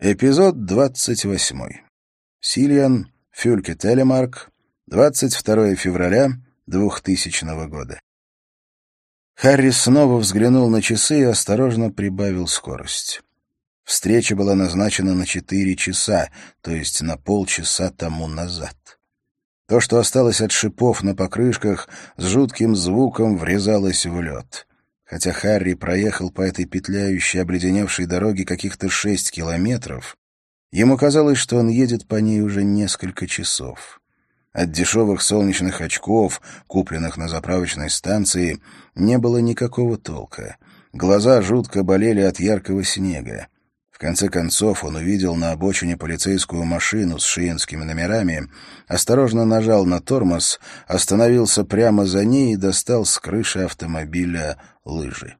Эпизод 28. Сильян, Фюльке Телемарк, 22 февраля 2000 года. Харри снова взглянул на часы и осторожно прибавил скорость. Встреча была назначена на четыре часа, то есть на полчаса тому назад. То, что осталось от шипов на покрышках, с жутким звуком врезалось в лед. Хотя Харри проехал по этой петляющей, обледеневшей дороге каких-то шесть километров, ему казалось, что он едет по ней уже несколько часов. От дешевых солнечных очков, купленных на заправочной станции, не было никакого толка. Глаза жутко болели от яркого снега. В конце концов он увидел на обочине полицейскую машину с шиенскими номерами, осторожно нажал на тормоз, остановился прямо за ней и достал с крыши автомобиля лыжи.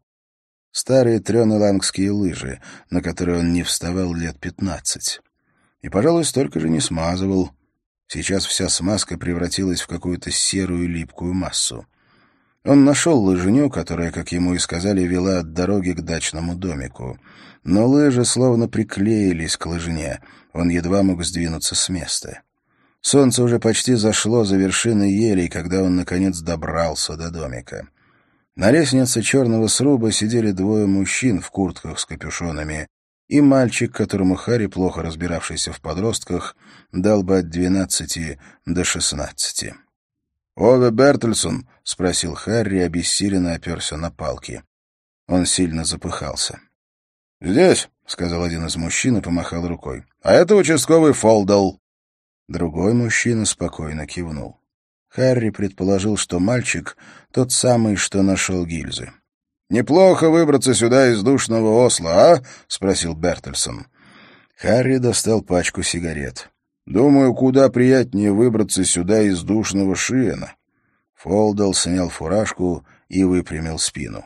Старые трёнелангские лыжи, на которые он не вставал лет пятнадцать. И, пожалуй, столько же не смазывал. Сейчас вся смазка превратилась в какую-то серую липкую массу. Он нашел лыжню, которая, как ему и сказали, вела от дороги к дачному домику. Но лыжи словно приклеились к лыжне. Он едва мог сдвинуться с места. Солнце уже почти зашло за вершины елей, когда он, наконец, добрался до домика. На лестнице черного сруба сидели двое мужчин в куртках с капюшонами, и мальчик, которому Харри, плохо разбиравшийся в подростках, дал бы от двенадцати до шестнадцати. «Ове Бертельсон?» — спросил Харри, обессиленно оперся на палки. Он сильно запыхался. «Здесь», — сказал один из мужчин и помахал рукой. «А это участковый Фолдал». Другой мужчина спокойно кивнул. Харри предположил, что мальчик — тот самый, что нашел гильзы. «Неплохо выбраться сюда из душного Осла, а?» — спросил Бертельсон. Харри достал пачку сигарет. «Думаю, куда приятнее выбраться сюда из душного Шиена». Фолдал снял фуражку и выпрямил спину.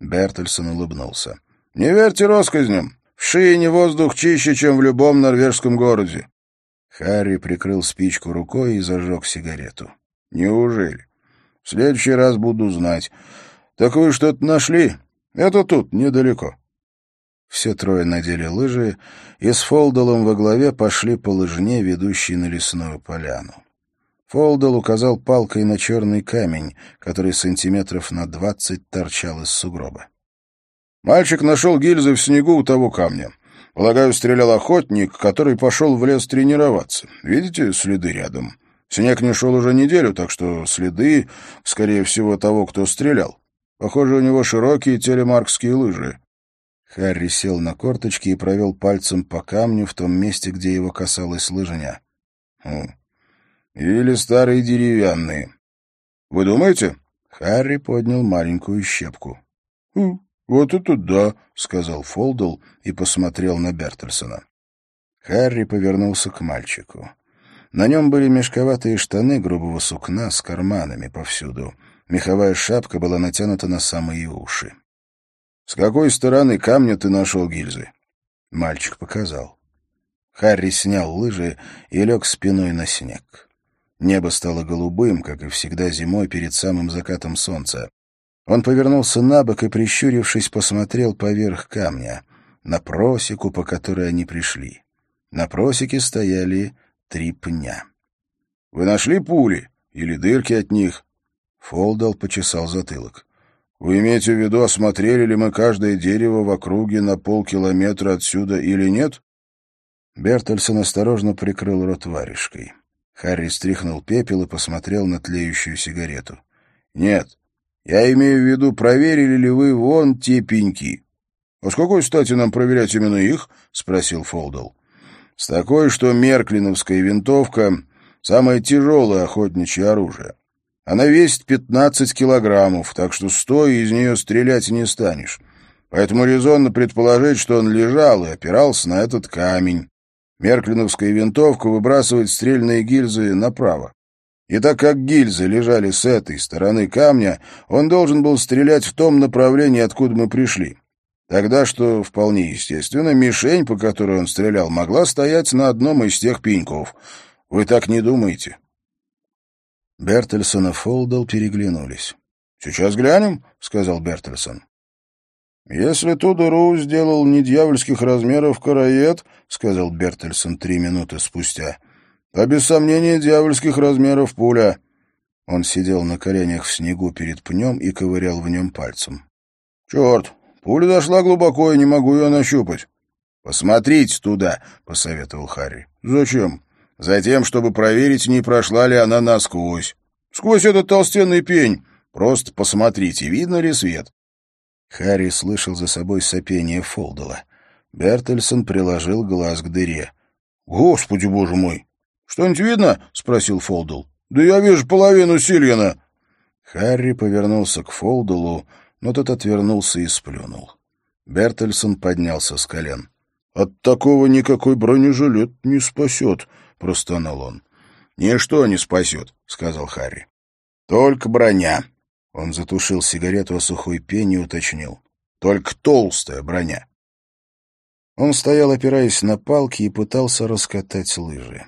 Бертельсон улыбнулся. «Не верьте россказням. В Шиене воздух чище, чем в любом норвежском городе». Харри прикрыл спичку рукой и зажег сигарету. Неужели? В следующий раз буду знать. Так вы что-то нашли? Это тут, недалеко. Все трое надели лыжи и с Фолдалом во главе пошли по лыжне, ведущей на лесную поляну. Фолдал указал палкой на черный камень, который сантиметров на двадцать торчал из сугроба. Мальчик нашел гильзы в снегу у того камня. Полагаю, стрелял охотник, который пошел в лес тренироваться. Видите следы рядом? Снег не шел уже неделю, так что следы, скорее всего, того, кто стрелял. Похоже, у него широкие телемаркские лыжи. Харри сел на корточки и провел пальцем по камню в том месте, где его касалась лыжня. Или старые деревянные. Вы думаете? Харри поднял маленькую щепку. «Хм, вот это да, сказал Фолдл и посмотрел на Бертельсона. Харри повернулся к мальчику. На нем были мешковатые штаны грубого сукна с карманами повсюду. Меховая шапка была натянута на самые уши. — С какой стороны камня ты нашел гильзы? Мальчик показал. Харри снял лыжи и лег спиной на снег. Небо стало голубым, как и всегда зимой перед самым закатом солнца. Он повернулся на бок и, прищурившись, посмотрел поверх камня, на просеку, по которой они пришли. На просеке стояли три пня. — Вы нашли пули? Или дырки от них? Фолдал почесал затылок. — Вы имеете в виду, осмотрели ли мы каждое дерево в округе на полкилометра отсюда или нет? Бертельсон осторожно прикрыл рот варежкой. Харри стряхнул пепел и посмотрел на тлеющую сигарету. — Нет, я имею в виду, проверили ли вы вон те пеньки. — А с какой стати нам проверять именно их? — спросил Фолдал. С такой, что мерклиновская винтовка — самое тяжелое охотничье оружие. Она весит 15 килограммов, так что стоя из нее стрелять не станешь. Поэтому резонно предположить, что он лежал и опирался на этот камень. Мерклиновская винтовка выбрасывает стрельные гильзы направо. И так как гильзы лежали с этой стороны камня, он должен был стрелять в том направлении, откуда мы пришли. Тогда, что вполне естественно, мишень, по которой он стрелял, могла стоять на одном из тех пеньков. Вы так не думаете? Бертельсон и Фолдал переглянулись. — Сейчас глянем, — сказал Бертельсон. «Если ту дыру сделал не дьявольских размеров караед», — сказал Бертельсон три минуты спустя, — «а без сомнения дьявольских размеров пуля». Он сидел на коленях в снегу перед пнем и ковырял в нем пальцем. «Черт, пуля дошла глубоко, и не могу ее нащупать». «Посмотрите туда», — посоветовал Харри. «Зачем?» «Затем, чтобы проверить, не прошла ли она насквозь». «Сквозь этот толстенный пень. Просто посмотрите, видно ли свет». Харри слышал за собой сопение Фолдела. Бертельсон приложил глаз к дыре. «Господи, боже мой! Что-нибудь видно?» — спросил Фолдел. «Да я вижу половину Сильяна». Харри повернулся к Фолделу, но тот отвернулся и сплюнул. Бертельсон поднялся с колен. «От такого никакой бронежилет не спасет», — простонал он. «Ничто не спасет», — сказал Харри. «Только броня». Он затушил сигарету о сухой пень и уточнил. «Только толстая броня». Он стоял, опираясь на палки, и пытался раскатать лыжи.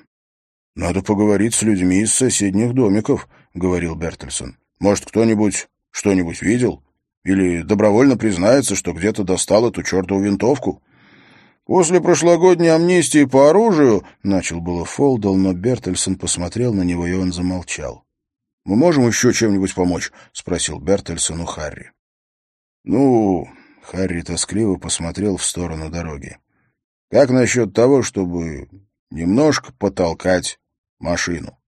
«Надо поговорить с людьми из соседних домиков», — говорил Бертельсон. «Может, кто-нибудь что-нибудь видел? Или добровольно признается, что где-то достал эту чертову винтовку?» «После прошлогодней амнистии по оружию...» — начал было Фолдал, но Бертельсон посмотрел на него, и он замолчал. «Мы можем еще чем-нибудь помочь?» — спросил Бертельсон у Харри. «Ну...» — Харри тоскливо посмотрел в сторону дороги. «Как насчет того, чтобы немножко потолкать машину.